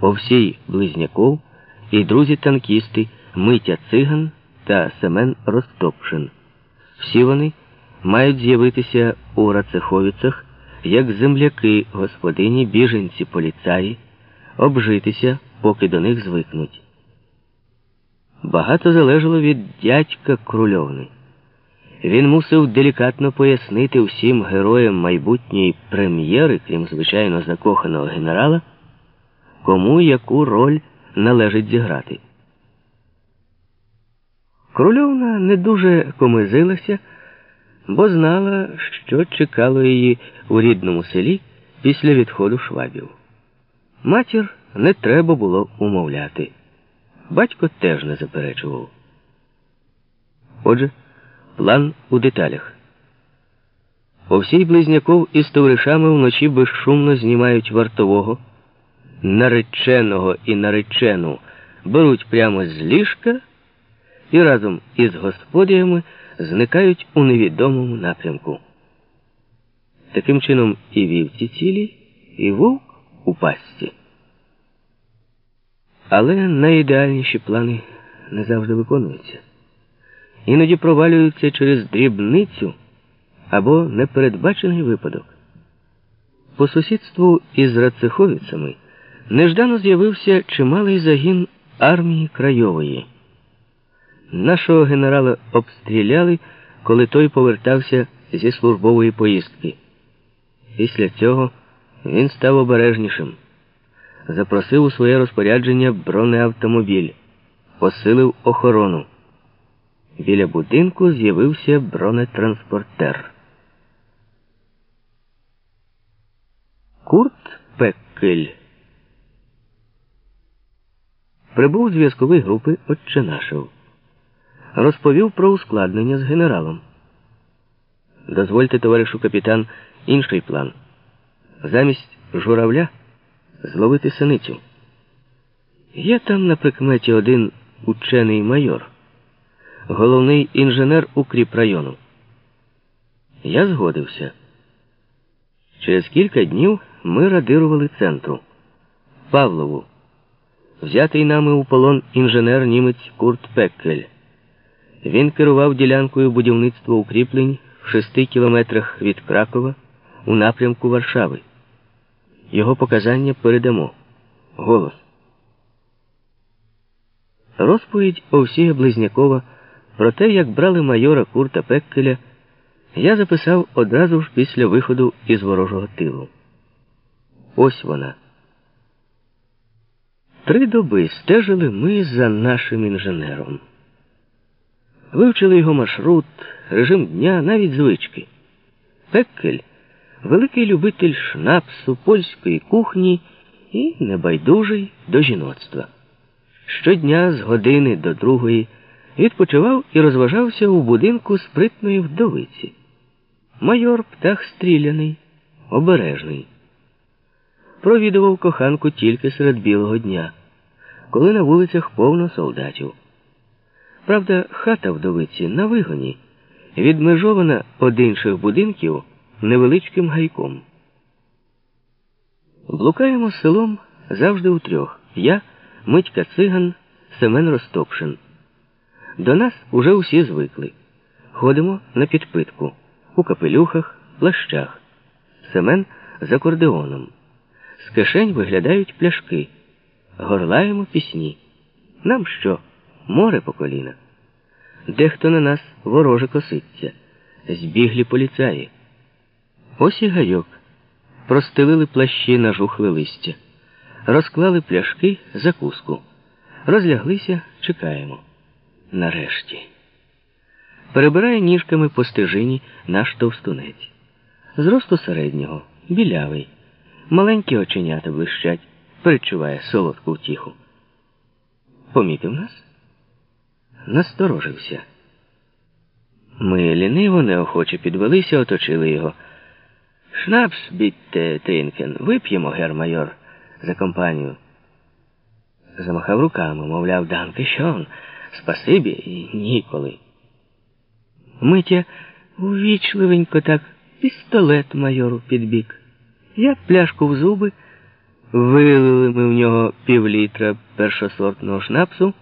Овсій Близняков і друзі-танкісти Митя Циган та Семен Ростопшин. Всі вони мають з'явитися у Рацеховіцах як земляки господині, біженці поліцаї, обжитися, поки до них звикнуть. Багато залежало від дядька Крульовни. Він мусив делікатно пояснити всім героям майбутньої прем'єри, крім звичайно закоханого генерала, кому яку роль належить зіграти. Крульовна не дуже комизилася, бо знала, що чекало її у рідному селі після відходу швабів. Матір не треба було умовляти. Батько теж не заперечував. Отже, план у деталях. Овсій Близняков із товаришами вночі безшумно знімають вартового, нареченого і наречену беруть прямо з ліжка і разом із господарями зникають у невідомому напрямку. Таким чином і вівці цілі, і вовк у пастці. Але найідеальніші плани не завжди виконуються. Іноді провалюються через дрібницю або непередбачений випадок. По сусідству із Рацеховицями неждано з'явився чималий загін армії Крайової. Нашого генерала обстріляли, коли той повертався зі службової поїздки. Після цього він став обережнішим. Запросив у своє розпорядження бронеавтомобіль, посилив охорону. Біля будинку з'явився бронетранспортер. Курт Пеккель прибув зв'язкової групи Отченашев. Розповів про ускладнення з генералом. Дозвольте, товаришу капітан, інший план. Замість журавля зловити синицю. Є там на прикметі один учений майор, головний інженер укріпрайону. Я згодився. Через кілька днів ми радирували центру Павлову. Взятий нами у полон інженер німець Курт Пеккель. Він керував ділянкою будівництва укріплень в шести кілометрах від Кракова у напрямку Варшави. Його показання передамо. Голос. Розповідь Овсія Близнякова про те, як брали майора Курта Пеккеля, я записав одразу ж після виходу із ворожого тилу. Ось вона. Три доби стежили ми за нашим інженером. Вивчили його маршрут, режим дня, навіть звички. Пеккель великий любитель шнапсу, польської кухні і небайдужий до жіноцтва. Щодня з години до другої відпочивав і розважався у будинку спритної вдовиці. Майор птах стріляний, обережний. Провідував коханку тільки серед білого дня, коли на вулицях повно солдатів. Правда, хата вдовиці на вигоні, відмежована од інших будинків невеличким гайком. Блукаємо селом завжди утрьох. Я, Митька Циган, Семен Ростопшин. До нас уже усі звикли. Ходимо на підпитку, у капелюхах, плащах. Семен з акордеоном. З кишень виглядають пляшки. Горлаємо пісні. Нам що? Море по коліна. Дехто на нас вороже коситься. Збіглі поліцаї. Ось і гайок. Простелили плащі на жухле листя, розклали пляшки закуску. Розляглися, чекаємо. Нарешті. Перебирає ніжками по стежині наш товстунець. Зросту середнього, білявий, маленькі оченята блищать, перечуває солодку втіху. Помітив нас? Насторожився. Ми ліниво неохоче підвелися, оточили його. Шнапс, bitte, trinken, вип'ємо, Herr Major, за компанію. Замахав руками, мовляв, danke schön, спасибі і ніколи. Митя увічливенько так пістолет майору під бік. Я пляшку в зуби, Вилили ми в нього півлітра першосортного шнапсу.